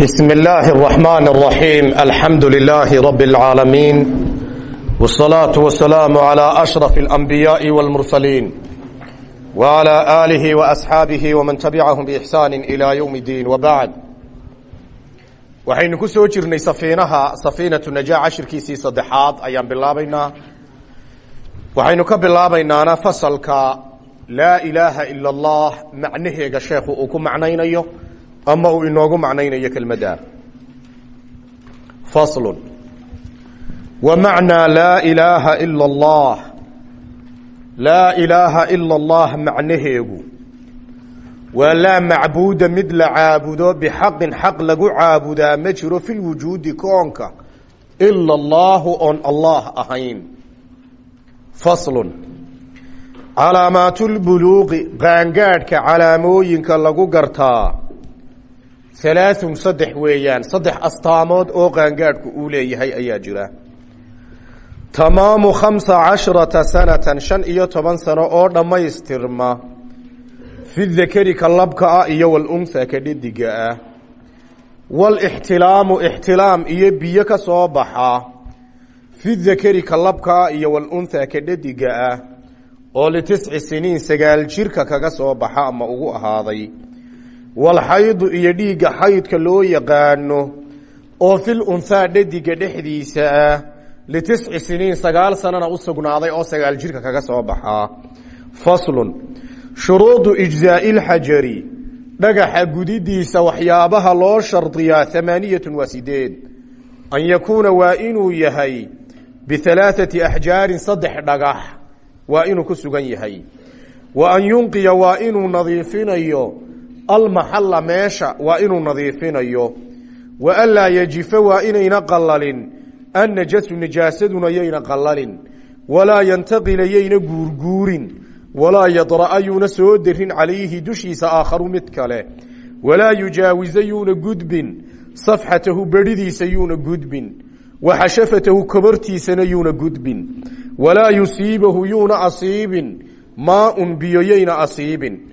بسم الله الرحمن الرحيم الحمد لله رب العالمين والصلاة والسلام على أشرف الأنبياء والمرسلين وعلى آله وأصحابه ومن تبعهم بإحسان إلى يوم الدين وبعد waxaynu ku soo jirnay safiinaha safiinatu najaa cashirkiisii saddexaad ayaan bilaabaynaa waxaynu ka bilaabaynaana fasalka laa ilaaha ila allah macnaheega sheekhu uu ku macnaynayo ama uu inoogu macnaynayo kelmadda faslun. Wa macnaa laa ilaaha ila allah laa ilaaha ila allah macnaheegu. Waa laa macbuuda mid la caabudo bixaqin xaq lagu caabudaa ma jiro fi lwujuudi koonka. Ila allaahu oon allah ahayn. Faslun. Calaamaatulbuluuqi qaangaadhka calaamooyinka lagu gartaa halaaثun saddex weeyaan saddex astaamood oo qaangaadhku uu leeyahay ayaa jira. Tamaamu khamsa casharata sanatan shan iyo toban sano oo dhammaystirma. Fi dakari ka labka ah iyo walunha ka dhediga ah. Walixtilaamu ixtilaam iyo biyo ka soo baxa. Fi dakari ka labka ah iyo walunha ka dhediga ah. Oo litisci siniin sagaal jirka kaga soo baxa ama ugu ahaaday walxaydu iyo dhiigga xaydka loo yaqaano oo fil unhaa dhediga dhexdiisa ah litisci siniin sagaal sanana u sugnaaday oo sagaal jirka kaga soo baxaa faslun shuruudu ijzaai lxajari dhagaxa gudidiisa waxyaabaha loo shardiyaa amaaniyatun waa an yakuuna waa inuu yahay bihalaaثati axjaarin saddex dhagax waa inuu ku sugan yahay. Wa an yunqiya waa inuu nadiifinayo almaxalla meesha waa inuu nadiifinayo. Wa anlaa yajifa waa inayna qalalin annajasu najaasaduna yayna qalalin walaa yantaqila yayna guurguurin. Walaa yadra'a yuuna soo derin calayhi dushiisa aakharu mid kale. Walaa yujaawisa yuuna gudbin. Safxatahu bedhidiisa yuuna gudbin. Wa xashafatahu kobartiisana yuuna gudbin. Walaa yusiibahu yuuna asiibin. Maaun biyo yayna asiibin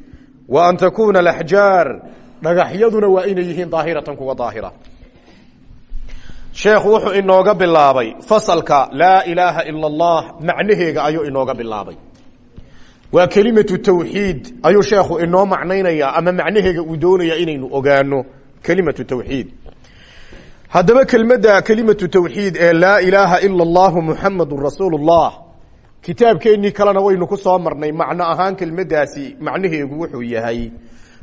wa an takuuna alaxjaar dhagaxyaduna waa inay yihiin daahiratan kuwa daahira. Sheekhu wuxuu inooga bilaabay fasalka laa ilaaha ila allah macnaheega ayuu inooga bilaabay. Waa kelimatu tawxiid ayuu sheekhu inoo macnaynayaa ama macnaheega uu doonaya inaynu ogaano kelimatu tawxiid. Haddaba kelmadda kelimatu tawxiid ee laa ilaaha ila allahu muxamadun rasuulu llah kitaabkeennii kalena waynu ku soo marnay macno ahaan kelmaddaasi macnaheegu wuxuu yahay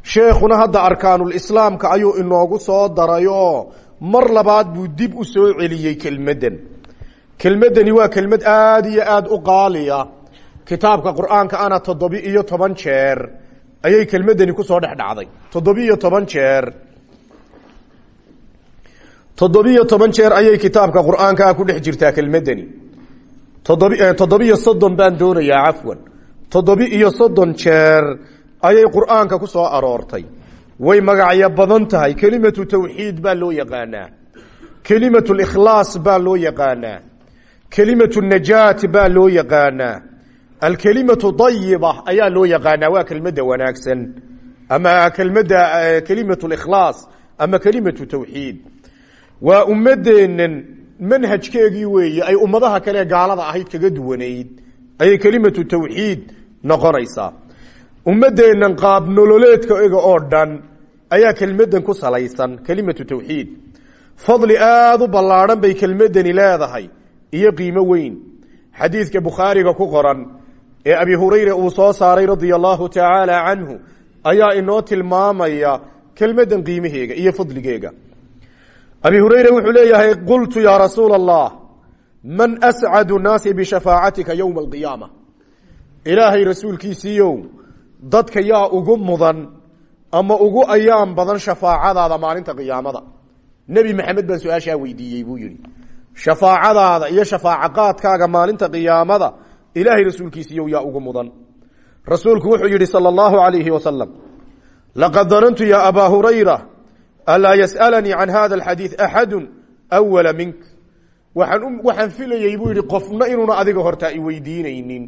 sheekhuna hadda arkaanulislaamka ayuu inoogu soo daray mar labaad buu dib u soo celiyey kelmaddan kelmaddani waa kelmad aada iyo aada u qaaliya. Kitaabka qur'aanka ana toddobi iyo toban jeer ayay kelmaddani ku soo dhex dhacday toddobiiyo toban jeer. Toddobiyo toban jeer ayay kitaabka qur'aankaa ku dhex jirtaa kelmaddani toddobiyo soddon baan doonayaa cafwan. Toddobi iyo soddon jeer ayay qur'aanka ku soo aroortay. Way magacyo badan tahay. Kelimatu tawxiid baa loo yaqaanaa. Kelimatu likhlaas baa loo yaqaanaa. Kelimatu najaat baa loo yaqaanaa. Alkelimatu dayiba ayaa loo yaqaanaa. Waa kelmadda wanaagsan. Ama kelmadda kelimatu likhlaas ama kelimatu tawxiid. Waa ummadeennan manhajkeegii weeye ay ummadaha kale gaalada ahayd kaga duwanayd. Ayay kelimatu tawxiid noqonaysaa ummadeennan qaab nololeedka ega oo dhan ayaa kelmaddan ku salaysan kelimatu tawxiid. Fadli aada u ballaadhan bay kelmaddani leedahay iyo qiimo weyn. Xadiidka bukhaariga ku qoran ee abi hurayra uu soo saaray radia allahu tacaala canhu ayaa inoo tilmaamaya kelmaddan qiimaheega iyo fadligeega abi hurayra wuxuu leeyahay qultu yaa rasuula allah man ascadu naasi bishafaacatika yowma alqiyaama. Ilaahay rasuulkiisiiyow dadka yaa ugu mudan ama ugu ayaan badan shafaacadaada maalinta qiyaamada. Nebi maxamed baan su'aashaa weydiiyey buu yihi shafaacadaada iyo shafaaca qaadkaaga maalinta qiyaamada ilaahay rasuulkiisiiyow yaa ugu mudan. Rasuulku wuxuu yihi salى اllahu alayhi wasalam laqad danantu ya abaa hurayra alaa yas'alanii can hada alxadiid axadu awala mink waxaan filayey buu yihi qofna inuuna adiga hortaa iweydiinaynin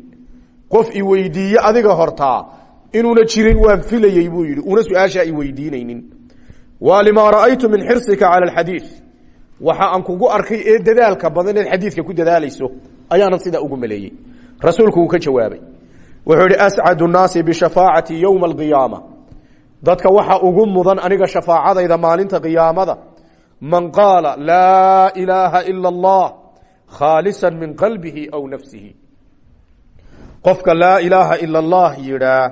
qof iweydiiye adiga hortaa inuuna jirin waan filayey buu yihi una su'aashaa iweydiinaynin waa ra'aytu min xirsika cala alxadiid waxa aan kugu arkay ee dadaalka badan eed xadiidka ku dadaalayso ayaanan sidaa ugu maleeyey rasuulku uu ka jawaabay wuxuu ihi ascadu nnaasi bishafaacati yowma alqiyaama dadka waxa ugu mudan aniga shafaacadayda maalinta qiyaamada. Man qaala laa ilaaha ila allah khaalisa min qalbihi aw nafsihi. Qofka laa ilaaha ila allah yidhaa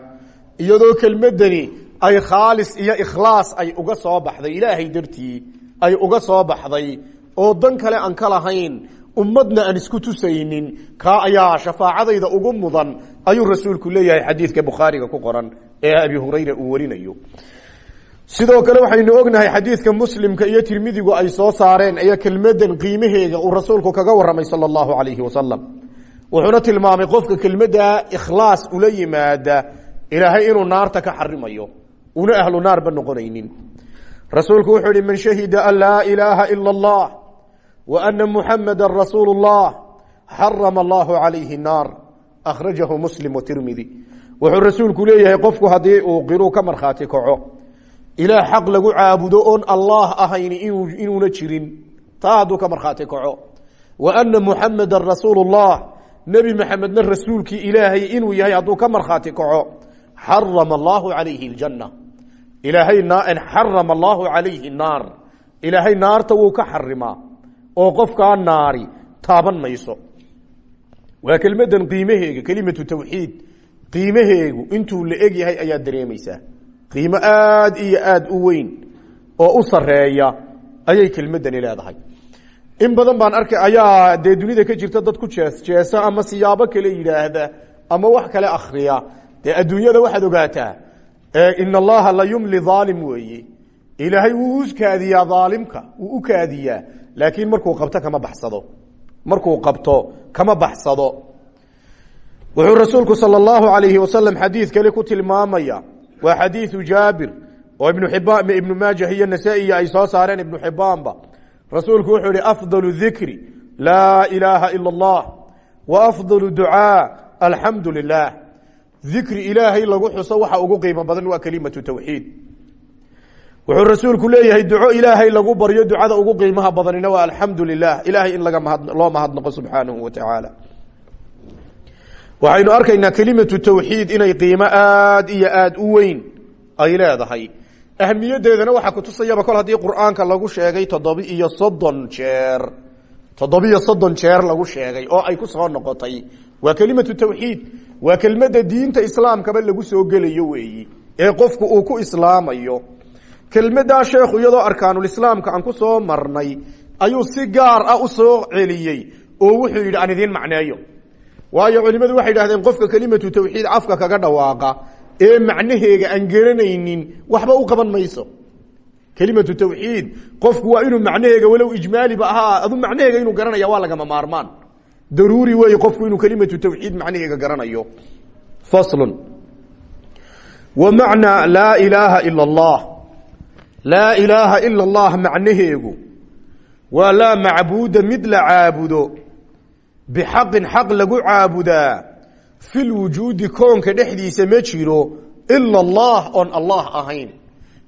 iyadoo kelmadani ay khaalis iyo ikhlaas ay uga soo baxday ilaahay dartii ay uga soo baxday oo dan kale aan ka lahayn ummadna aan isku tusaynin kaa ayaa shafaacadayda ugu mudan ayuu rasuulku leeyahay xadiidka bukhaariga ku qoran ee abi hurayra uu warinayo. Sidoo kale waxaynu ognahay xadiidka muslimka iyo tirmidigu ay soo saareen ayaa kelmadan qiimaheega uu rasuulku kaga waramay sala allahu alayhi wasalam wuxuuna tilmaamay qofka kelmadda ikhlaas ula yimaada ilaahay inuu naarta ka xarimayo una ahlu naarba noqonaynin. Rasuulku wuxuu ihi man shahida an laa ilaaha ila allah wa ana muxamada rasuulu llah xarama allahu calayhi naar. Akhrajahu muslim watirmidi wuxuu rasuulku leeyahay qofku haddii uu qiruu ka markhaati kaco ilaah xaq lagu caabudo oon allah ahayn inuuna jirin taa hadduu ka markhaati kaco. Wa ana muxamada rasuulu llah nebi maxamedna rasuulkii ilaahay inuu yahay hadduu ka markhaati kaco xarama allahu calayhi ljanna ilaahay xarama allahu calayhi naar. Ilaahay naarta wuu ka xarimaa oo qofkaa naari taaban mayso. Waa kelmadan qiimaheega kelimatu tawxiid qiimaheegu intuu la eg yahay ayaad dareemaysaa qiimo aad iyo aad u weyn oo u sareeya ayay kelmadani leedahay. In badan baan arkay ayaa dee dunida ka jirta dad ku jees jeesa ama siyaabo kale yidhaahda ama wax kale akriya dee adduunyada waxaad ogaataa in allaha la yumli aalim weeye ilaahay wuu ukaadiyaa aalimka wuu u kaadiyaa laakiin markuu qabto kama baxsado. Markuu qabto kama baxsado wuxuu rasuulku sal اllahu alayhi wasalam xadiid kale ku tilmaamaya. Waa xadiidu jaabir oo ibnu ibaan ibnu maajah iyo nasaa-iy ay soo saareen ibnu xibaanba rasuulku wuxuu ihi afdal dikri laa ilaaha ila اllah wa afdal ducaa alxamdu lilah dikri ilaahay lagu xuso waxa ugu qiimo badan waa kelimatu tawxiid. Wuxuu rasuulku leeyahay duco ilaahay lagu baryo ducada ugu qiimaha badanina waa alxamdu lilah ilahay in laga mahad loo mahadnaqo subxaanahu wa tacaala waxaynu arkaynaa kelimatu tawxiid inay qiimo aad iyo aad u weyn ay leedahay. Ahmiyadeedana waxaa kutusayaba kol haddii qur'aanka lagu sheegay toddoba iyo soddon jeer. Toddobiyo soddon jeer lagu sheegay oo ay ku soo noqotay. Waa kelimatu tawxiid. Waa kelmadda diinta islaamkaba lagu soo gelayo weeyi ee qofku uu ku islaamayo. Kelmaddaa sheekhu iyadoo arkaanulislaamka aan ku soo marnay ayuu si gaar ah u soo celiyey oo wuxuu yidhi aan idiin macneeyo waayo culimadu waxay idhahdeen qofka kelimatu tawxiid afka kaga dhawaaqa ee macnaheega aan garanaynin waxba u qaban mayso. Kelimatu tawxiid qofku waa inuu macnaheega walow ijmaaliba ahaa adu macnaheega inuu garanaya waa lagama maarmaan. Daruuri wey qofku inuu kelimatu tawxiid macnaheega garanayo. Faslun. Wa macnaa laa ilaaha ila allah. Laa ilaaha ila allah macnaheegu. Waa laa macbuuda mid la caabudo bixaqin xaq lagu caabudaa fi lwujuudi koonka dhexdiisa ma jiro ila allah oon allah ahayn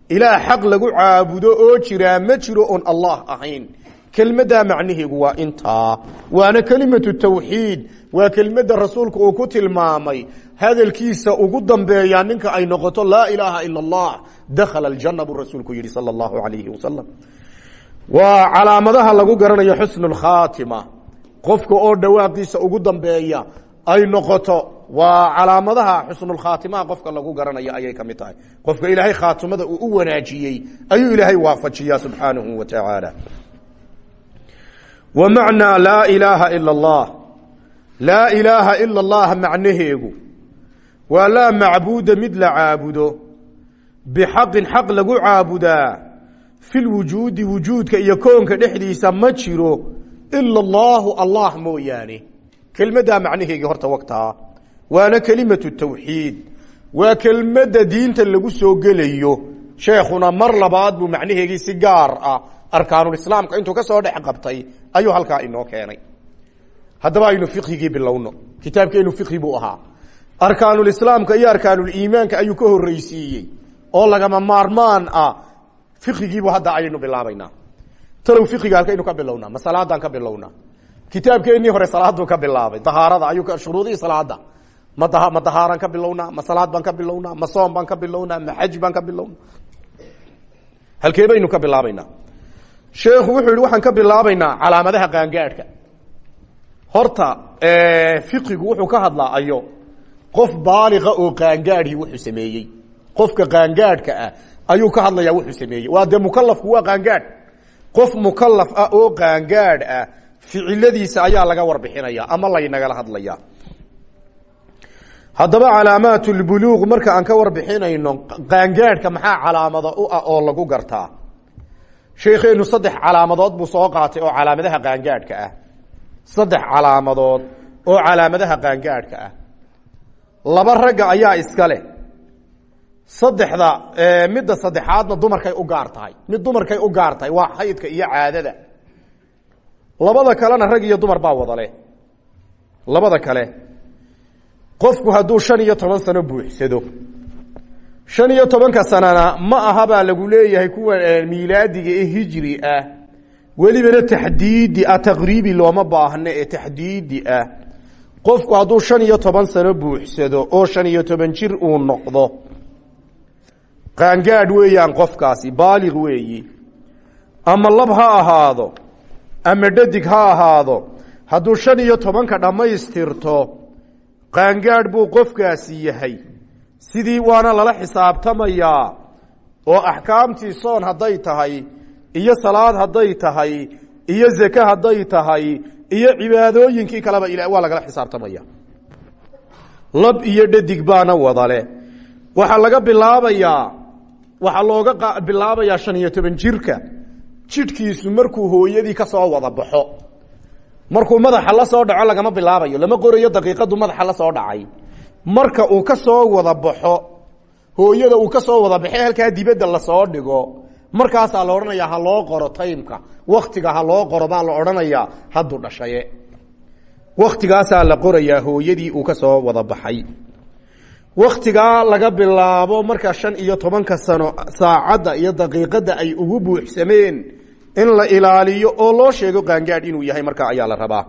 ilaah xaq lagu caabudo oo jiraa ma jiro oon allah ahayn kelmaddaa macnaheegu waa intaa waana kelimatu tawxiid waa kelmadda rasuulku uu ku tilmaamay hadalkiisa ugu dambeeyaa ninka ay noqoto laa ilaaha ila allah dakhala aljanna buu rasuulku yihi sala allahu alayhi wasalam waa calaamadaha lagu garanayo xusnu lkhaatima qofka oo dhawaaqiisa ugu dambeeya ay noqoto waa calaamadaha xusnulkhaatimaha qofka lagu garanayo ayay ka mid tahay. Qofka ilaahay khaatimada uu u wanaajiyey ayuu ilaahay waafajiyaa subxaanahu wa tacaala wa macnaa laa ilaaha ila allah laa ilaaha ila allah macnaheegu waa laa macbuuda mid la caabudo bixaqin xaq lagu caabudaa fi lwujuudi wujuudka iyo koonka dhexdiisa ma jiro ila allahu allah mooyaane. Kelmaddaa macnaheegii horta wagtaa waana kelimatu tawxiid. Waa kelmadda diinta lagu soo gelayo. Sheekhuna mar labaad buu macnaheegii si gaar ah arkaanulislaamka intuu ka soo dhex qabtay ayuu halkaa inoo keenay. Haddaba aynu fiqhigii bilowno. Kitaabkeenu fiqhi buu ahaa. Arkaanulislaamka iyo arkaanuliimaanka ayuu ka horreysiiyey oo lagama maarmaan ah. Fiqigiibu hadda ayaynu bilaabaynaa talow fiqiga halkaynu ka bilownaa ma salaadaan ka bilownaa kitaabkeennii hore salaaduu ka bilaabay dahaarada ayuu shuruudihii salaada ma ma dahaaran ka bilownaa ma salaad baan ka bilownaa ma soom baan ka bilownaa ma xaj baan ka bilownaa halkee baynu ka bilaabaynaa sheekhu wuxuu yihi waxaan ka bilaabaynaa calaamadaha qaangaadhka. Horta fiqigu wuxuu ka hadlaa ayo qof baaliqa oo qaangaadhii wuxuu sameeyey. Qofka qaangaadhka ah ayuu ka hadlayaa wuxuu sameeyey. Waa dee mukalafku waa qaangaadh qof mukalaf ah oo qaangaadh ah ficiladiisa ayaa laga warbixinaya ama laynagala hadlaya. Haddaba calaamaat lbuluuq marka aan ka warbixinayno qaangaadhka maxaa calaamado u ah oo lagu gartaa? Sheekheenu saddex calaamadood buu soo qaatay oo calaamadaha qaangaadhka ah. Saddex calaamadood oo calaamadaha qaangaadhka ah. Laba ragga ayaa iska leh saddexda midda saddexaadna dumarkay u gaar tahay. Mid dumarkay u gaar tahay waa xaydka iyo caadada. Labada kalena rag iyo dumar baa wada leh labada kale qofku hadduu shan iyo toban sano buuxsado. Shan iyo tobanka sanana ma aha baa lagu leeyahay kuwa miilaadiga ee hijri ah. Welibana taxdiidi ah taqriibi looma baahno ee taxdiidi ah. Qofku hadduu shan iyo toban sano buuxsado oo shan iyo toban jir uu noqdo qaangaadh weeyaan qofkaasi baaliq weeyi. Ama lab ha ahaado ama dhadig ha ahaado hadduu shan iyo tobanka dhammaystirto qaangaadh buu qofkaasi yahay. Sidii waana lala xisaabtamayaa oo axkaamtii soon hadday tahay iyo salaad hadday tahay iyo zake hadday tahay iyo cibaadooyinkii kaleba ila waa lagala xisaabtamaya lab iyo dhadig baana wadale waxaa laga bilaabayaa waxaa looga bilaabayaa shan iyo toban jirka. Jidhkiisu markuu hooyadii ka soo wada baxo markuu madaxa la soo dhaco lagama bilaabayo lama qorayo daqiiqadu madaxa la soo dhacay. Marka uu ka soo wada baxo hooyada uu ka soo wada baxay halkaa dibadda la soo dhigo markaasaa la odhanayaa ha loo qoro taymka. Waktiga ha loo qoro baa la odhanayaa hadduu dhashaye. Waktigaasaa la qorayaa hooyadii uu ka soo wada baxay waktigaa laga bilaabo marka shan iyo tobanka sano saacadda iyo daqiiqadda ay ugu buuxsameen in la ilaaliyo oo loo sheego qaangaadh inuu yahay markaa ayaa la rabaa.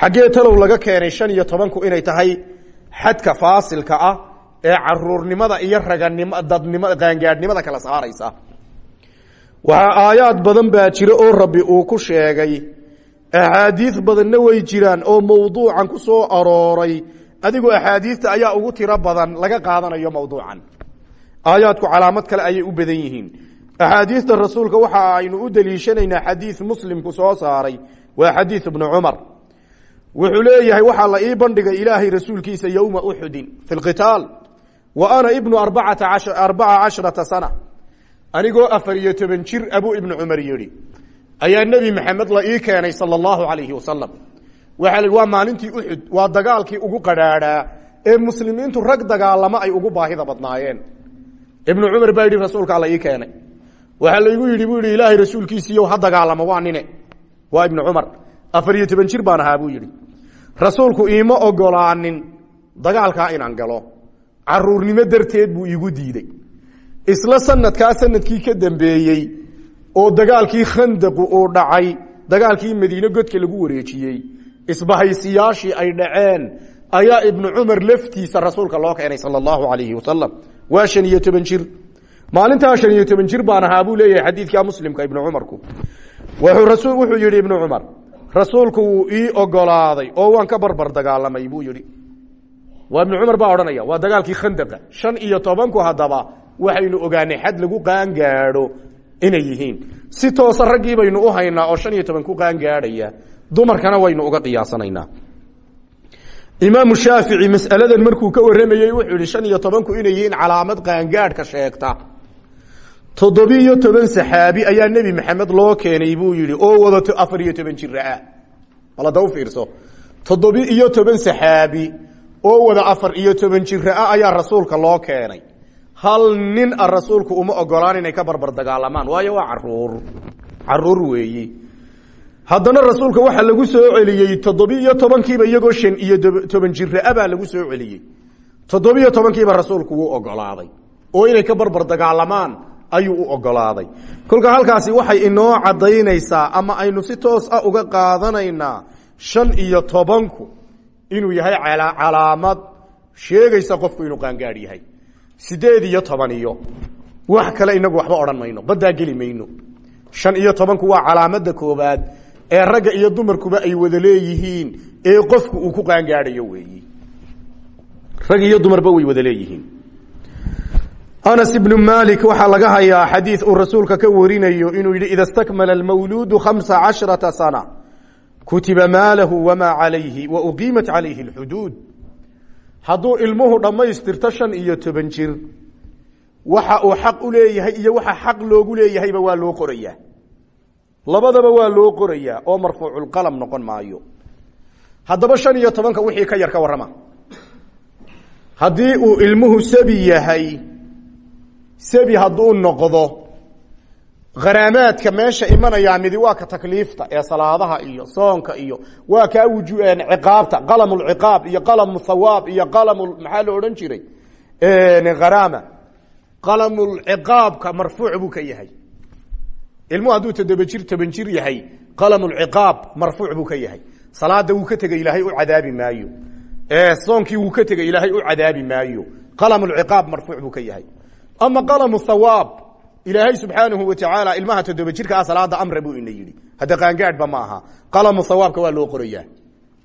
Xaggee talow laga keenay shan iyo tobanku inay tahay xadka faasilka ah ee caruurnimada iyo raganimo dadnimo qaangaadhnimada kala saaraysa. Waxaa aayaad badan baa jira oo rabbi uu ku sheegay axaadiis badanna way jiraan oo mawduucan ku soo arooray adigoo axaadiista ayaa ugu tiro badan laga qaadanayo mawduucan. Aayaadku calaamad kale ayay u badan yihiin. Axaadiista rasuulka waxa aynu u deliishanaynaa xadiis muslimku soo saaray waa xadiis ibnu cumar. Wuxuu leeyahay waxaa la ii bandhigay ilaahay rasuulkiisa yowma uxudin fi lqitaal wa ana ibnu arbacata arbaca cashrata sana. Anigoo afar toban jir abuu ibnu cumar yidhi ayaa nebi maxamed la ii keenay sala allahu alayhi wasalam waxaa la waa maalintii uxud waa dagaalkii ugu qadhaadhaa ee muslimiintu rag dagaalamo ay ugu baahida badnaayeen. Ibnu cumar baa yidhi rasuulka alla ii keenay. Waxaa laygu yidhi buu yidhi ilaahay rasuulkiisiiyo ha dagaalamo waa nine. Waa ibnu cumar. Afar iyo toban jir baan ahaa buu yidhi. Rasuulku iima ogolaanin dagaalkaa inaan galo. Caruurnimo darteed buu iigu diidey isla sanadkaa sannadkii ka dambeeyey oo dagaalkii khandaqu uu dhacay dagaalkii madiine godka lagu wareejiyey isbahaysiyaashii ay dhaceen ayaa ibnu cumar laftiisa rasuulka loo keenay sala allahu alayhi waa shan iyo toban jir. Maalintaa shan iyo toban jir baan ahaa buu leeyahay xadiidka muslimka ibnu cumarku. Wuxuu yihi ibnu cumar rasuulku wuu ii ogolaaday oo waan ka barbar dagaalamay buu yihi waa ibnu cumar baa odhanaya waa dagaalkii khandaqa shan iyo tobanku haddaba waxaynu ogaanay xad lagu qaangaadho inay yihiin. Si toosa raggii baynu u haynaa oo shan iyo toban ku qaangaadhaya dumarkana waynu uga qiyaasanaynaa. Imaamu shaafici mas'aladan markuu ka warramayey wuxuu yihi shan iyo tobanku inay yihiin calaamad qaangaadhka sheegta. Toddobiiyo toban saxaabi ayaa nebi maxamed loo keenay buu yihi oo wadato afar iyo toban jiraah balada toddobi iyo toban saxaabi oo wada afar iyo toban jira-a ayaa rasuulka loo keenay. Hal nin a rasuulku uma ogolaan inay ka barbar dagaalamaan waayo waa carruur carruur weeyi haddana rasuulka waxaa lagu soo celiyey toddobi-iyo tobankiiba iyagoo shan iyo toban jira-a baa lagu soo celiyey. Toddobiiyo tobankiiba rasuulku wuu ogolaaday. Oo inay ka barbar dagaalamaan ayuu u ogolaaday. Kolka halkaasi waxay inoo cadaynaysaa ama aynu si toos ah uga qaadanaynaa shan iyo tobanku inuu yahay calaamad. Sheegaysa qofku inuu qaangaadh yahay. Sideed iyo toban iyo. Wax kale inagu waxba odhan mayno badaa geli mayno. Shan iyo tobanku waa calaamada koobaad ee ragga iyo dumarkuba ay wada leeyihiin ee qofku uu ku qaangaadhayo weeyi. Rag iyo dumarba way wada leeyihiin. Anas ibnu malik waxaa laga hayaa xadiid uu rasuulka ka warinayo inuu yidhi ida stakmala almawluudu khamsa casharata sana kutiba maalahu wamaa calayhi wa uqiimat calayhi alxuduud. Hadduu ilmuhu dhammaystirto shan iyo toban jir waxa uu xaq u leeyahay iyo waxa xaq loogu leeyahayba waa loo qorayaa labadaba waa loo qorayaa oo marfuuculqalam noqon maayo. Haddaba shan iyo tobanka wixii ka yar ka warrama. Haddii uu ilmuhu sabi yahay sabi hadduu noqdo kharaamaadka meesha imanayaa midi waa ka takliifta ee salaadaha iyo soonka iyo waa kaa wuju ciqaabta qalamulciqaab iyo qalamu thawaab iyo qalam maxaa la odhan jiray? Haraama qalamulciqaabka marfuuc buu ka yahay ilmuhu hadduu toddoba jir yahay qalamulciqaab marfuuc buu ka yahay. Salaada wuu ka tegey ilaahay u cadaabi maayo. Soonkii wuu ka tegey ilaahay u cadaabi maayo. Qalamulciqaab marfuuc buu ka yahay. Ama qalamu thawaab ilaahay subxaanahu watacaala ilmaha toddoba jirka ah salaada amra buu ina yidhi. Hadda qaangaadhba ma aha. Qalamu thawaabka waa loo qorayaa.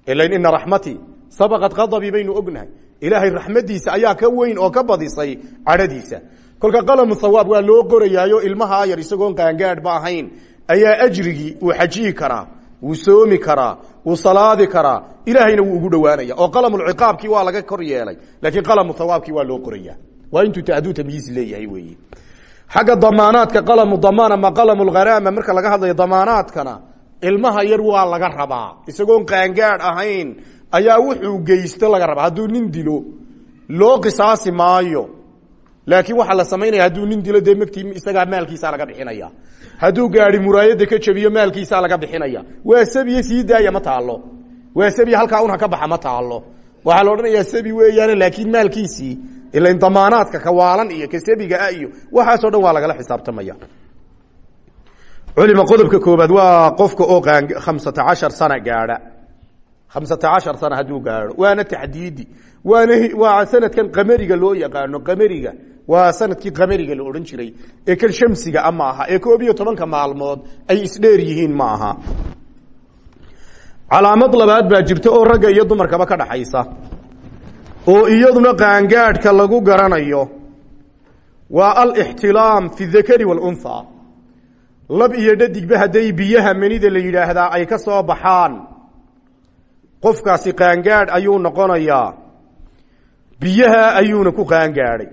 Ilain ina raxmatii sabaqat qadabii baynu ognahay ilaahay raxmadiisa ayaa ka weyn oo ka badisay cadhadiisa. Kolka qalamu thawaab waa loo qorayaayo ilmaha yar isagoon qaangaadhba ahayn. Ayaa ajrigii uu xajiyi karaa wuu soomi karaa wuu salaadi karaa ilaahayna wuu ugu dhowaanaya. Oo qalamulciqaabkii waa laga kor yeelay laakiin qalamu thawaabkii waa loo qoraya waa intuu hadduu tamyiis leeyahay weeye xagga damaanaadka qalamu damaan ama qalamu marka laga hadlayo damaanaadkana ilmaha yar waa laga rabaa. Isagoon qaangaadh ahayn ayaa wuxuu geysto laga rabaa. Hadduu nin dilo loo qisaasi maayo. Laakiin waxaa la samaynaya hadduu nin dilo dee magtii isagaa maalkiisaa laga bixinaya. Hadduu gaadi muraayada ka jabiyo maalkiisaa laga bixinaya. Waa sabiye sii daaya ma taalo waa sabi halkaa unha ka baxa ma taalo waxaa la odhanayaa sabi weeyaan laakiin maalkiisii ilan damaanaadka kawaalan iyo kasabiga ah iyo waxaasoo dhan waa lagala xisaabtamaya. Culima qodobka koobaad waa qofka oo khamsata cashar sana gaadha khamsata cashar sana hadduu gaadho waana taxdiidi waana waa sanadkan qamariga loo yaqaano qamariga waa sannadkii qamariga la odhan jiray ee kan shamsiga a ma aha ee koob iyo tobanka maalmood ay isdheer yihiin ma aha calaamad labaad baa jirta oo ragga iyo dumarkaba ka dhaxaysa oo iyaduna qaangaadhka lagu garanayo waa alixtilaam fi dakari wاlunha lab iyo dhadigba hadday biyaha manida la yidhaahdaa ay ka soo baxaan qofkaasi qaangaadh ayuu noqonayaa. Biyaha ayuuna ku qaangaadhay.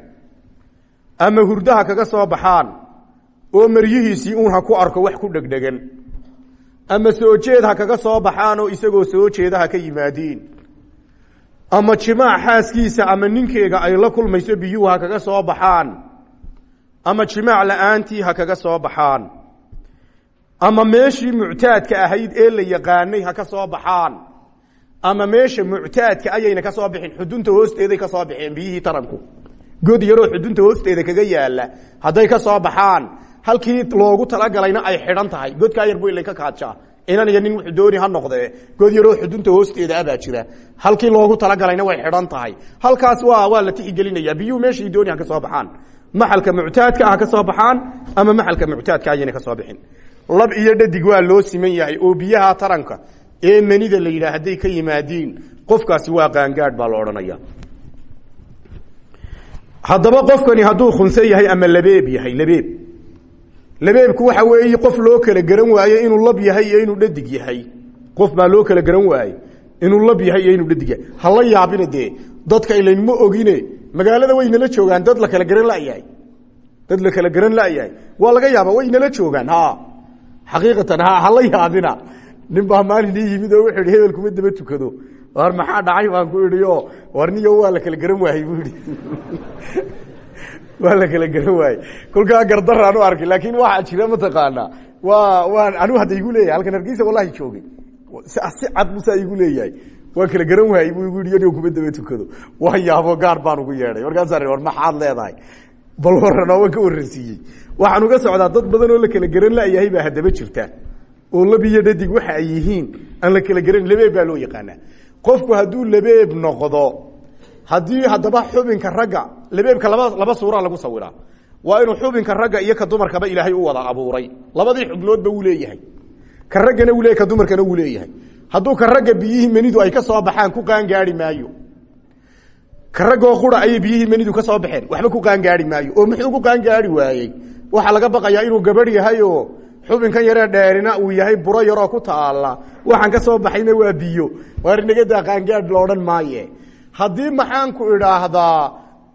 Ama hurdaha kaga soo baxaan oo maryihiisii uun ha ku arko wax ku dhegdhegan. Ama soo jeed ha kaga soo baxaan oo isagoo soo jeeda ha ka yimaadiin. Ama jimaac xaaskiisa ama ninkeega ay la kulmayso biyuhu ha kaga soo baxaan. Ama jimaac la'aantii ha kaga soo baxaan. Ama meeshii muctaadka ahayd ee la yaqaanay ha ka soo baxaan ama meesha muctaadka ayayna ka soo bixin xudunta hoosteeday ka soo baxeen biyihii taranku god yaroo xudunta hoosteeda kaga yaalla hadday ka soo baxaan halkii loogu talagalayna ay xidhan tahay. Godkaa yar bu ilanka kaajaa inan iyo nin dooni ha noqdee. God yaroo xudunta hoosteeda abaa jira. Halkii loogu talagalayna way xidhan tahay. Halkaas waa waa la tixigelinaya biyuhu meeshii dooni ka soo baxaan. Maxalka muctaadka ah ka soo baxaan ama maxalka muctaadka ayayna ka soo bixin. Lab iyo dhadig waa loo siman yahay oo biyaha taranka ee manida la yidhaah hadday ka yimaadiin qofkaasi waa qaangaadh baa la odhanaya. Haddaba qofkani hadduu khunse yahay ama labeeb yahay labeeb. Labeebku waxa weeye qof loo kala garan waaye inuu lab yahay iyo inuu dhadig yahay. Qof baa loo kala garan waaye inuu lab yahay iyo inuu dhadig yahay. Hala yaabina dee dadka ilaynma ogine magaalada way nala joogaan dad la kala garan layahay dad la kala garan layahay waa laga yaaba way nala joogaan ha xaqiiqatan ha hala yaabina nin baa maalin ii yimid oo wuxuu ihi hebel kuma daba tukado. War maxaa dhacay? baan ku idhi o war niyo waa la kala garan waayey bu ihi waa la kala garan waaye kolkaa gardaraan u arkay laakin waxaa jira mataqaanaa waa waan anigu hadda igu leeyahay halkan hargeysa wallahi joogay. Si cad bu saa igu leeyahay. Waa kala garan waayey bu igu yidhi niyo kuma daba tukado. Waa yaabo gaar baan ugu yeedhay. Markaasaa war maxaad leedahay? Bal waranoo waan ka waransiiyey waxaan uga socdaa dad badan oo la kala garan layahay baa haddaba jirta oo labiyo dhadig waxa ay yihiin aan la kala garan labeeb baa loo yaqaanaa. Qofku hadduu labeeb noqdo haddii haddaba xubinka ragga labeebka laba laba suura lagu sawiraa. Waa inuu xubinka ragga iyo ka dumarkaba ilaahay u wada abuuray. Labadii xubnoodba wuu leeyahay. Ka raggana leeyahy ka dumarkana wuu leeyahay. Hadduu ka ragga biyihii menidu ay ka soo baxaan ku qaangaari maayo. Ka raggoo qura ayay biyihii menidu ka soo baxeen waxba ku qaangaari maayo. Oo muxuu ku qaangaari waayey? Waxaa laga baqayaa inuu gabadh yahay oo xubinkan yaree dheerina uu yahay buro yaroo ku taala waxaan ka soo baxayna waa biyo. Waarnagadaa qaangaadh lo odhan maaye. Haddii maxaanku idhaahdaa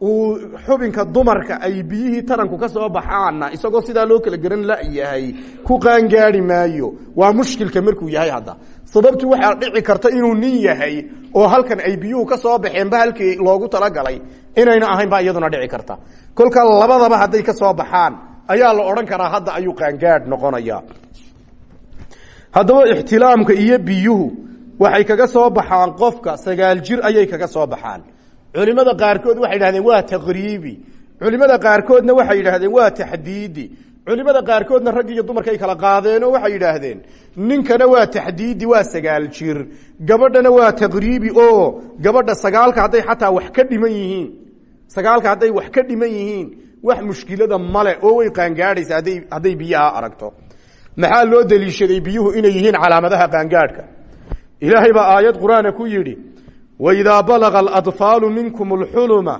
uu xubinka dumarka ay biyihii taranku ka soo baxaanna isagoo sidaa loo kala garan layahay ku qaangaari maayo. Waa mushkilka markuu yahay hadda. Sababtu waxaa dhici karta inuu nin yahay oo halkan ay biyuhu ka soo baxeenba halkii loogu talagalay. Inayna ahayn baa iyaduna dhici karta. Kolka labadaba hadday ka soo baxaan ayaa la odhan karaa hadda ayuu qaangaadh noqonaya haddaba ixtilaamka iyo biyuhu waxay kaga soo baxaan qofka sagaal jir ayay kaga soo baxaan. Culimada qaarkood waxay yidhahdeen waa taqriibi. Culimada qaarkoodna waxay yidhahdeen waa taxdiidi. Culimada qaarkoodna rag iyo dumarkay kala qaadeenoo waxay yidhaahdeen ninkana waa taxdiidi waa sagaal jir. Gabadhana waa taqriibi oo gabadha sagaalka hadday xataa wax ka dhiman yihiin. Sagaalka hadday wax ka dhiman yihiin wax mushkilada male oo way qaangaadhaysa hadday hadday biyaha aragto. Maxaa loo deliishaday biyuhu inay yihiin calaamadaha qaangaadhka? Ilaahay baa aayad qur'aana ku yidhi waidaa balaga aladfaalu minkum alxuluma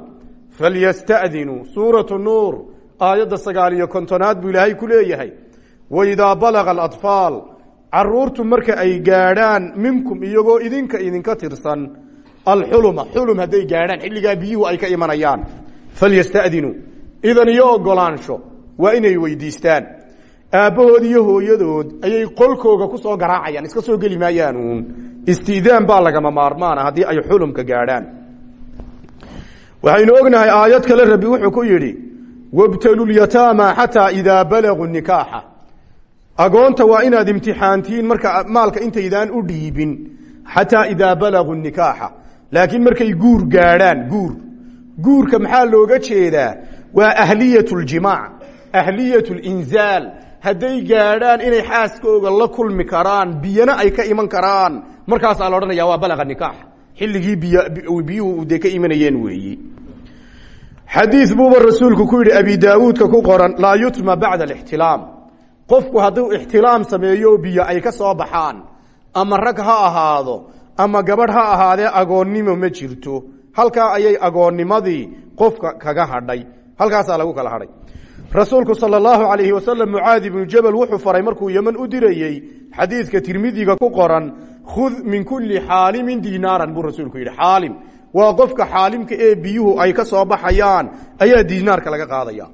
falyasta'dinuu suuratu nuur aayadda sagaal iyo kontonaad buu ilaahay ku leeyahay. Waidaa balaga aladfaal caruurtu marka ay gaadhaan minkum iyagoo idinka idinka tirsan alxuluma xulum hadday gaadhaan xilligaa biyuhu ay ka imanayaan falyasta'dinuu idan iyo ogolaansho waa inay weydiistaan. Aabbahood iyo hooyadood ayay qolkooga ku soo garaacayaan iska soo geli maayaan uun. Istidaan baa lagama maarmaana haddii ay xulumka gaadhaan. Waxaynu ognahay aayad kale rabbi wuxuu ku yidhi wabtalu lyataama xataa idaa balaguu nikaaxa. Agoonta waa inaad imtixaantiin marka maalka intaydaan u dhiibin xataa idaa balaguu nikaaxa. Laakiin markay guur gaadhaan guur. Guurka maxaa looga jeedaa waa ahliyat ljimaac ahliyat linzaal hadday gaadhaan inay xaaskooga la kulmi karaan biyana ay ka iman karaan. Markaasaa la odhanaya waa balaga nikaax. Xilligii biyuhu dee ka imanayeen weeyi. Xadiid buuba rasuulku ku yidhi abi daawuudka ku qoran laa yutma bacda alixtilaam. Qofku hadduu ixtilaam sameeyo biyo ay ka soo baxaan. Ama rag ha ahaado ama gabadh ha ahaadee agoonnimo ma jirto. Halkaa ayay agoonnimadii qofka kaga hadhay halkaasaa lagu kala hadhay rasuulku sal اlahu alayhi wasalam mucaadi bnu jabal wuxuu faray markuu yeman u dirayey xadiidka tirmidiga ku qoran khud min kuli xaalimin dinaaran buu rasuulku yidhi xaalim waa qofka xaalimka ee biyuhu ay ka soo baxayaan ayaa diinaarka laga qaadaya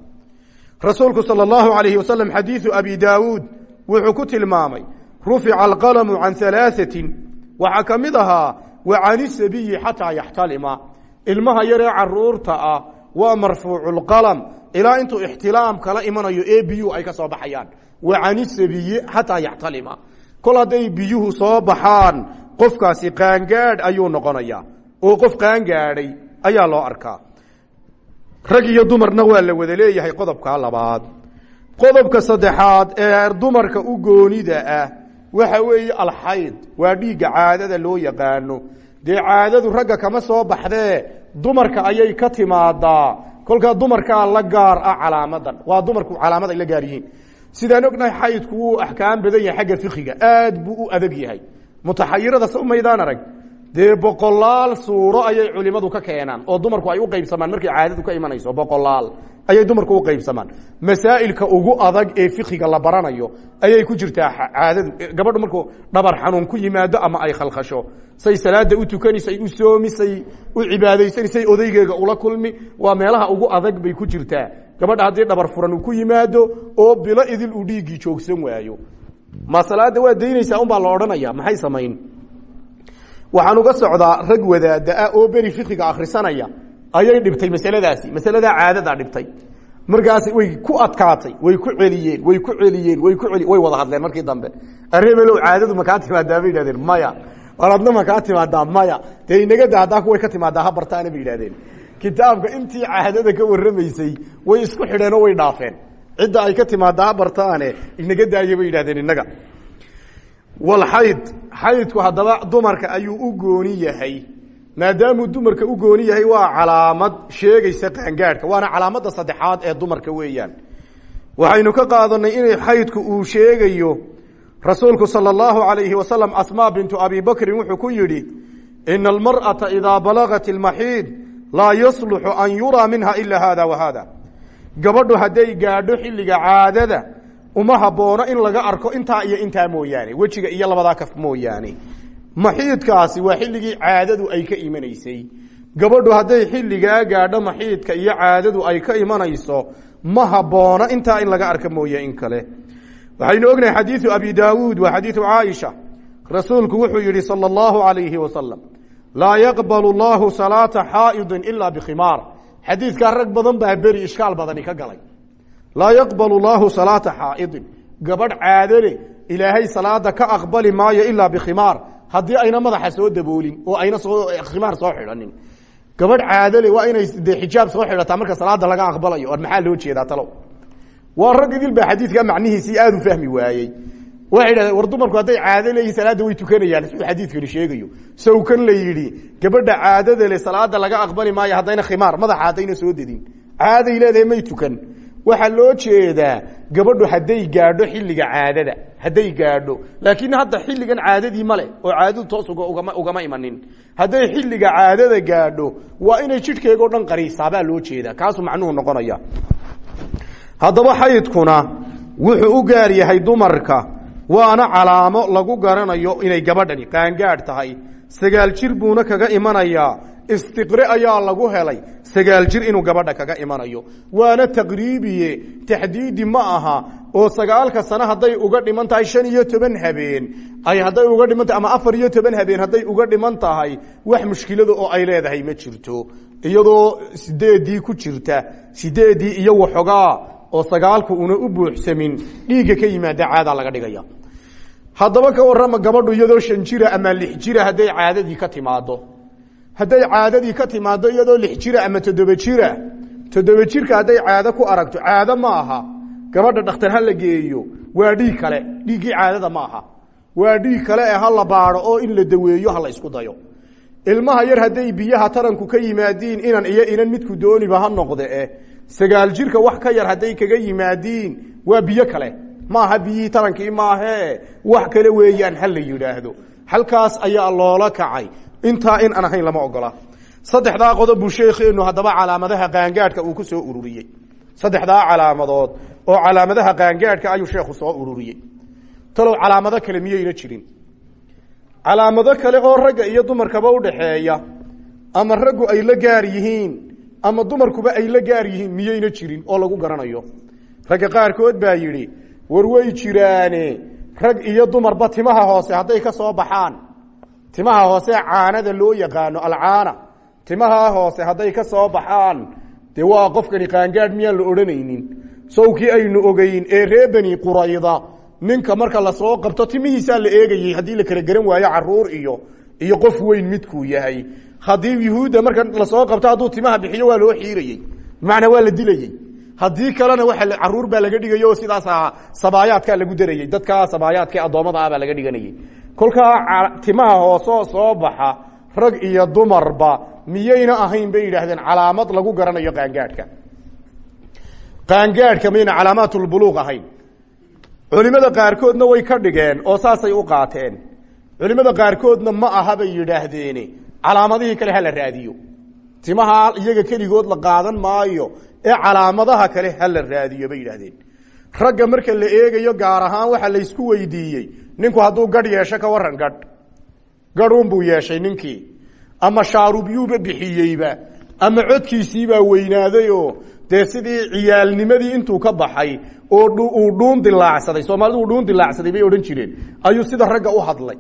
rasuulku sal اlahu alayhi wasalam xadiidu abi daawuud wuxuu ku tilmaamay rufica alqalamu can alaaثatin waxaa ka mid ahaa wa can isabiyi xataa yaxtalima ilmaha yaree caruurta ah waa marfuucu lqalam ilaa intuu ixtilaam kala imanayo ee biyuhu ay ka soo baxayaan. Wa can isabiyi xataa yaxtalima kol hadday biyuhu soo baxaan qofkaasi qaangaadh ayuu noqonayaa oo qof qaangaadhay ayaa loo arkaa. Rag iyo dumarna waa la wada leeyahay qodobka labaad. Qodobka saddexaad ee dumarka u goonida ah waxa weeye alxayd. Waa dhiigga caadada loo yaqaano. Dee caadadu ragga kama soo baxdee dumarka ayay ka timaadaa. Kolkaa dumarkaa la gaar ah calaamadan. Waa dumarku calaamad ay la gaar sidaan ognahay xaydku wuu badan yahay xagga fikiga aad buu u adag yahay. Mutaxayirada s maydaan arag dee boqolaal suuro ayay culimadu ka keenaan oo dumarku ay u qaybsamaan markay caadadu ka imanayso boqolaal ayay dumarku u qaybsamaan. Masaa'ilka ugu adag ee fikiga la baranayo ayay ku jirtaa caadadu. Gabadhu markuu dhabar xanuun ku yimaado ama ay khalkhasho say salaada u tukanaysay u soomisay u cibaadaysanaysay odaygeega ula kulmi waa meelaha ugu adag bay ku jirtaa. Gabadha haddii dhabar furan ku yimaado oo bilo idil uu dhiiggii joogsan waayo. Ma salaada waa daynaysaa unbaa la odhanaya maxay samayn waxaan uga socdaa rag wadaada ah oo beri fikiga akhrisanaya ayay dhibtay masaladaasi. Masaladaa caadadaa dhibtay. Markaas way ku adkaatay way ku celiyeen way ku celiyeen way ku way wada hadleen markii dambe. Areebelow caadadu makaa timaadaa bay yidhahdeen maya. War adna makaa timaadaa maya. Dee inaga da haddaa kuway ka timaadaa ha bartaana bay yidhahdeen kitaabka intii caadada ka warramaysay way isku xidheen oo way dhaafeen. Cidda ay ka timaada ha bartaane inaga daaya bay yidhahdeen innaga walxayd xaydku haddaba dumarka ayuu u gooni yahay. Maadaamuu dumarka u gooni yahay waa calaamad sheegaysa qaangaadhka waana calaamadda saddexaad ee dumarka weeyaan. Waxaynu ka qaadanay inay xaydku uu sheegayo rasuulku sala allahu alayhi wasalam asmaa bintu abi bakrin wuxuu ku yidhi ina almar'ata idaa balagat ilmaxiid laa yasluxu an yuraa minha ila hada wa hada gabadhu hadday gaadho xilliga caadada uma haboono in laga arko intaa iyo intaa mooyaane wejiga iyo labadaa kaf mooyaane. Maxiidkaasi waa xilligii caadadu ay ka imanaysay. Gabadhu hadday xilligaa gaadho maxiidka iyo caadadu ay ka imanayso ma haboono intaa in laga arka mooye in kale. Waxaynu ognahay xadiidu abi daawuud waa xadiidu caaisha. Rasuulku wuxuu yihi salى اllahu alayhi wasalam laa yaqbal llahu salaata xaa'idin ila bikhimaar xadiidkaa rag badan baa beri ishkaal badani ka galay laa yaqbal llahu salaata xaa'idin. Gabadh caadole ilaahay salaada ka aqbali maayo ilaa bikhimaar haddii ayna madaxa soo daboolin oo ayna soo khimaar soo xidhanin. Gabadh caadole waa inay de xijaab soo xidhataa marka salaada laga aqbalayo maxaa loo jeedaa talow? Waa rag idil baa xadiidka macnihiisii aada u fahmi waayey. Way tukanayaan siduu xadiidkani sheegayo. Sawkan la yidhi gabadha caadada le salaada laga aqbali maayo haddayna khimaar madaxa haddayna soo dedin. Caaday leedahay may tukan waxaa loo jeedaa gabadhu hadday gaadho xilliga caadada hadday gaadho. Laakiin hadda xilligan caadadii male oo caadadu toos ugama imanin. Hadday xilliga caadada gaadho waa inay jidhkeega dhan qariisaabaa loo jeedaa. Kaasuu macnuhu noqonaya. Haddaba xaydkuna wuxuu u gaar yahay dumarka. Waana calaamo lagu garanayo inay gabadhani qaangaadh tahay. Sagaal jir buuna kaga imanayaa istiqre ayaa lagu helay sagaal jir inuu gabadha kaga imanayo. Waana taqriibiye taxdiidi ma aha oo sagaalka sano hadday uga dhiman tahay shan iyo toban habeen. Ay hadday uga dhiman tahay ama afar iyo toban habeen hadday uga dhiman tahay wax mushkilada oo ay leedahay ma jirto. Iyadoo sideedii ku jirta sideedii iyo waxoogaa oo sagaalku una u buuxsamin dhiigga ka yimaada caadaa laga dhigaya. Haddaba ka warrama gabadhu iyadoo shan jira ama lix jira hadday caadadii ka timaado hadday caadadii ka timaado iyadoo lix jira ama toddoba jira toddoba jirka hadday caado ku aragto caado ma aha. Gabadha dhakhtar ha la geeyo waa dhiig kale dhiiggii caadada ma aha. Waa dhiig kale ee ha la baado oo in la daweeyo ha isku dayo. Ilmaha yar hadday biyaha taranku ka yimaadiin inan iyo inan midku dooniba ha noqde eh. Sagaal jirka wax ka yar hadday kaga yimaadiin waa biyo kale. Maaha biyihii tarankii maahe wax kale weeyaan ha la yidhaahdo. Halkaas ayaa loola kacay intaa in aan ahayn lama ogola. Saddexdaa qodob buu sheekheenu haddaba calaamadaha qaangaadhka uu ku soo ururiyey. Saddexdaa calaamadood oo calaamadaha qaangaadhka ayuu sheekhu soo ururiyey. Talow calaamado kale miyayna jirin? Calaamado kale oo ragga iyo dumarkaba udhaxeeya ama raggu ay la gaar yihiin ama dumarkuba ay la gaar yihiin miyayna jirin oo lagu garanayo. Ragga qaarkood baa yidhi war way jiraane rag iyo dumarba timaha hoose hadday ka soo baxaan timaha hoose caanada loo yaqaano alcaana. Timaha hoose hadday ka soo baxaan dee waa qofkani qaangaadh miyaan la odhanaynin? Sawkii aynu ogeyn ee ree beni ninka marka la soo qabto timihiisaa la eegayey haddii la kala garan waayo carruur iyo iyo qof weyn midkuu yahay. Haddii yuhuudda marka la soo qabto hadduu timaha bixiyo waa loo xiirayey bimacnaa waa la dilayey haddii kalena waa carruur baa laga dhigay oo sidaasa sabaayaadkaa lagu darayey dadkaa sabaayaadka addoommada ah baa laga dhiganayey kolkaa timaha hoosoo soo baxa rag iyo dumarba miyayna ahayn bay yidhaahdeen calaamad lagu garanayo qaangaadhka. Qaangaadhka mayna calaamaatulbuluuq ahayn. Culimada qaarkoodna way ka dhigeen oo saasay u qaateen. Culimada qaarkoodna ma aha bay yidhaahdeene calaamadihii kale hala raadiyo. Timaha iyaga keligood la qaadan maayo ee calaamadaha kale hala raadiyo bay yidhaahdeen ragga marka la eegayo gaar ahaan waxaa laysku weydiiyey ninku hadduu gadh yeesho ka waran gadh gadhuunbuu yeeshay ninkii. Ama shaarubyuuba bixiyeyba ama codkiisiibaa weynaadayoo dee sidii ciyaalnimadii intuu ka baxay oo uu dhuun dilaacsaday. Soomaalidu uu dhuun dilaacsaday bay odhan jireen. Ayuu sida ragga u hadlay.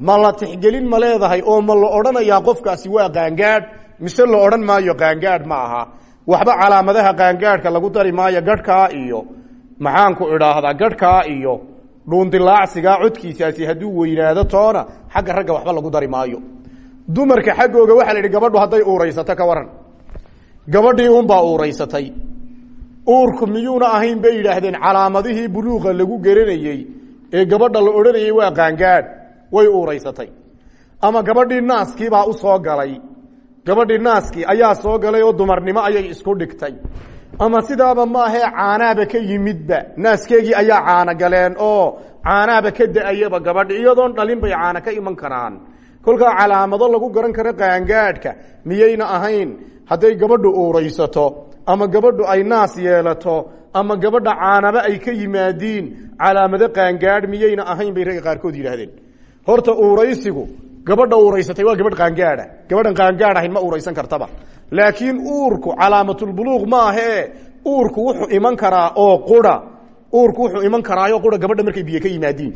Ma la tixgelin ma leedahay oo ma la odhanayaa qofkaasi waa qaangaadh? Mise la odhan maayo qaangaadh ma aha? Waxba calaamadaha qaangaadhka lagu dari maayo gadhkaa iyo maxaanku idhaahdaa gadhkaa iyo dhuundilaacsigaa codkiisaasi hadduu weynaado toona xagga ragga waxba lagu dari maayo. Dumarka xaggooga waxaa la yidhi gabadhu hadday uuraysato ka waran. Gabadhii unbaa uuraysatay. Uurku miyuuna ahayn bay yidhaahdeen calaamadihii buluuqa lagu garanayey ee gabadha la odhanayey waa qaangaadh way uuraysatay. Ama gabadhii naaskiibaa u soo galay. Gabadhii naaskii ayaa soo galay oo dumarnimo ayay isku dhigtay ama sidaaba maahee caanaaba ka yimidba. Naaskeegii ayaa caano galeen oo caanaaba ka da'ayaba gabadhi iyadoon dhalin bay caano ka iman karaan. Kolkaa calaamado lagu garan karo qaangaadhka miyayna ahayn hadday gabadhu uuraysato ama gabadhu ay naas yeelato ama gabadha caanaba ay ka yimaadiin calaamado qaangaadh miyayna ahayn bay ragga qaarkood yidhaahdeen. Horta uuraysigu gabadha uuraysatay waa gabadh qaangaadha. Gabadhan qaangaadh ahayn ma uuraysan kartaba. Laakiin uurku calaamatulbuluuq maahee uurku wuxuu iman karaa oo qura. Uurku wuxuu iman karaayo qura gabadha markay biyo ka yimaadiin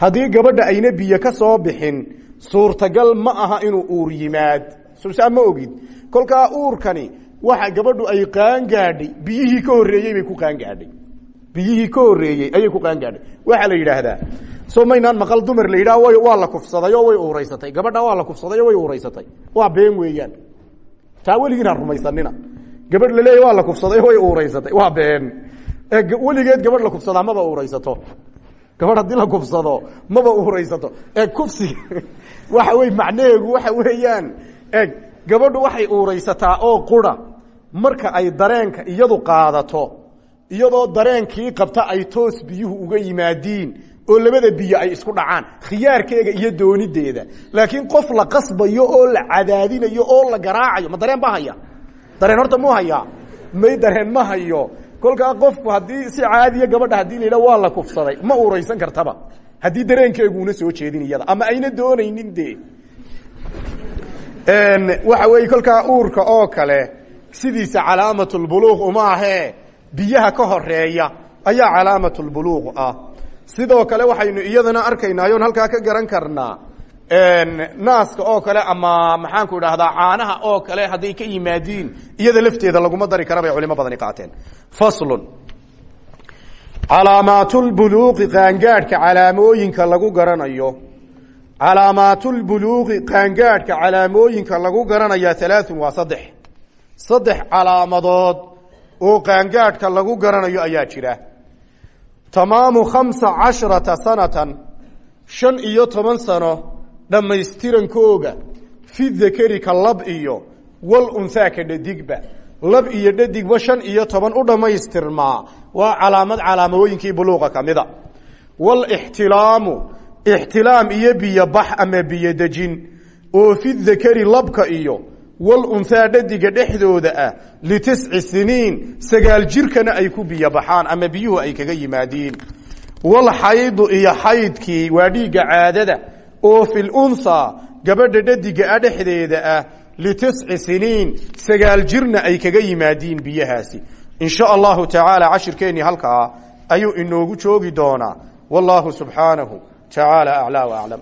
haddii gabadha ayna biyo ka soo bixin suurtagal ma aha inuu uur yimaad. Saa ma ogid. Kolkaa uurkani waxa gabadhu ay qaangaadhay biyihii ka horreeyey bay ku qaangaadhay biyihii ka horreeyey ayay ku qaangaadhay waxaa la yidhaahdaa soo maynaan maqal dumar la yidhaha way waa la kufsaday oo way uuraysatay gabadha waa la kufsaday oo way uuraysatay waa been weeyaan. Taa weligiin rumaysanina. Gabadh la leeya waa la kufsaday way uuraysatay waa been. Weligeed gabadh la kufsadaa maba uuraysato gabadh haddii la kufsado maba uuraysato ee kufsiga waxa wey macnaheegu waxa weeyaan. Eg gabadhu waxay uuraysataa oo qura. Marka ay dareenka iyadu qaadato iyadoo dareenkii qabta ay toos biyuhu uga yimaadiin oo labada biyo ay isku dhacaan khiyaarkeega iyo doonideeda. Laakiin qof la qasbayo oo la cadaadinayo oo la garaacayo ma dareen ba haya? Dareen horta mu hayaa may dareen ma hayo. Kolkaa qofku haddii si caadiya gabadha haddii la waa la kufsaday. Ma uuraysan kartaba. Haddii dareenkeeguuna soo jeedin ama ayna doonaynin de waxa weeye kolkaa uurka oo kale sidiisa calaamatulbuluuq uma ahee. Biyaha ka horreeya ayaa calaamatulbuluuq ah sidoo kale waxaynu iyadana arkaynaayoon halkaa ka garan karnaa naaska oo kale ama maxaanku idhaahdaa caanaha oo kale hadday ka yimaadiin iyada lafteeda laguma dari kara bay culimo badani qaateen. Faslun. Calaamaatulbuluuqi qaangaadhka calaamooyinka lagu garanayo. Calaamaatulbuluuqi qaangaadhka calaamooyinka lagu garanaya alaaun waa saddex. Saddex calaamadood oo qaangaadhka lagu garanayo ayaa jira tamaamu khamsa casharata sanatan. Shan iyo toban sano dhammaystirankooga fi dakari ka lab iyo wal unhaa ka dhadigba. Lab iyo dhadigba shan iyo toban u dhammaystirmaa waa calaamad calaamooyinkii buluuqa ka mida. Walixtilaamu ixtilaam iyo biyobax ama biyodejin oo fi dakari labka iyo wal unhaa dhadiga dhexdooda ah litisci siniin sagaal jirkana ay ku biyo baxaan ama biyuhu ay kaga yimaadiin wal xaydu iyo xaydkii waa dhiigga caadada oo fil unhaa gabadha dhadiga ah dhexdeeda ah litisci siniin sagaal jirna ay kaga yimaadiin biyahaasi. In sha allahu tacaala cashirkeennii halkaa ayuu inoogu joogi doonaa. Wallaahu subxaanahu tacaala aclaa aclam